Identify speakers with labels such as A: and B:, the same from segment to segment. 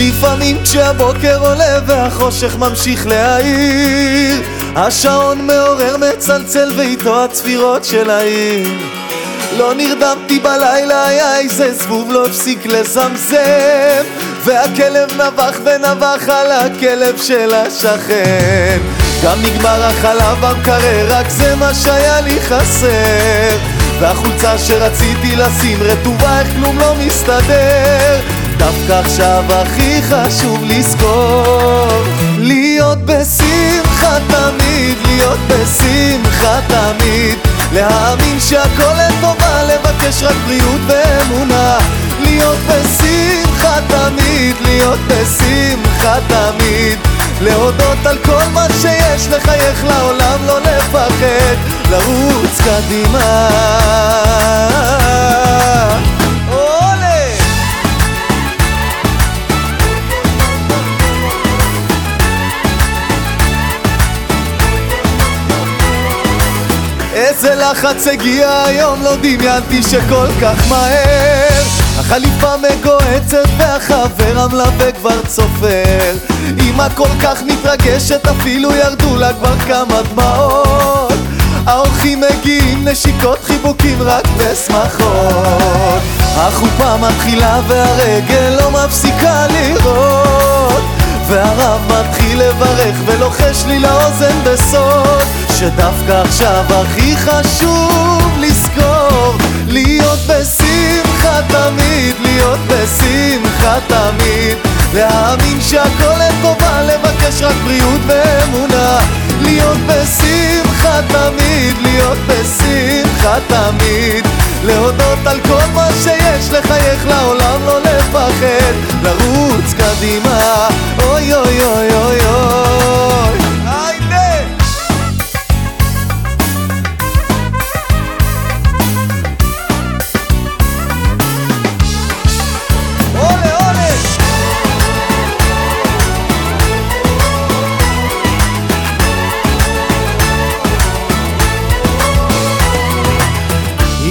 A: להאמין כשהבוקר עולה והחושך ממשיך להאיר השעון מעורר מצלצל ואיתו הצפירות של העיר. לא נרדמתי בלילה, היה איזה זבוב לא הפסיק לזמזם והכלב נבח ונבח על הכלב של השכן. גם נגמר החלב המקרר, רק זה מה שהיה לי חסר. והחולצה שרציתי לשים רטובה, איך כלום לא מסתדר דווקא עכשיו הכי חשוב לזכור. להיות בשמחה תמיד, להיות בשמחה תמיד. להאמין שהכל לטובה, לבקש רק בריאות ואמונה. להיות בשמחה תמיד, להיות בשמחה תמיד. להודות על כל מה שיש, לחייך לעולם, לא לפחד, לרוץ קדימה איזה לחץ הגיע היום, לא דמיינתי שכל כך מהר. החליפה מגועצת והחבר המלווה כבר צופר. אמא כל כך מתרגשת אפילו ירדו לה כבר כמה דמעות. האורחים מגיעים, נשיקות, חיבוקים רק בשמחות. החופה מתחילה והרגל לא מפסיקה לראות. והרב מתחיל לברך ולוחש לי לאוזן בסוד שדווקא עכשיו הכי חשוב לזכור להיות בשמחה תמיד, להיות בשמחה תמיד. להאמין שהכל לטובה, לבקש רק בריאות ואמונה. להיות בשמחה תמיד, להיות בשמחה תמיד. להודות על כל מה שיש, לחייך לעולם, לא לפחד. לרוץ קדימה,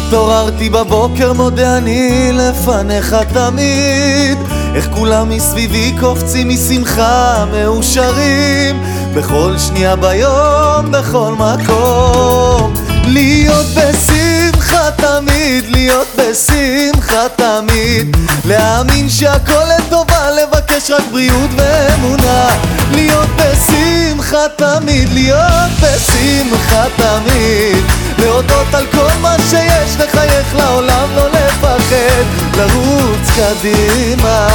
A: התעוררתי בבוקר, מודה אני לפניך תמיד. איך כולם מסביבי קופצים משמחה, מאושרים. בכל שנייה ביום, בכל מקום. להיות בשמחה תמיד, להיות בשמחה תמיד. להאמין שהכל לטובה, לבקש רק בריאות ואמונה. להיות בשמחה תמיד, להיות בשמחה תמיד להודות על כל מה שיש, לחייך לעולם, לא לפחד, לרוץ קדימה.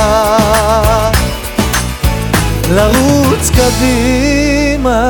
A: לרוץ קדימה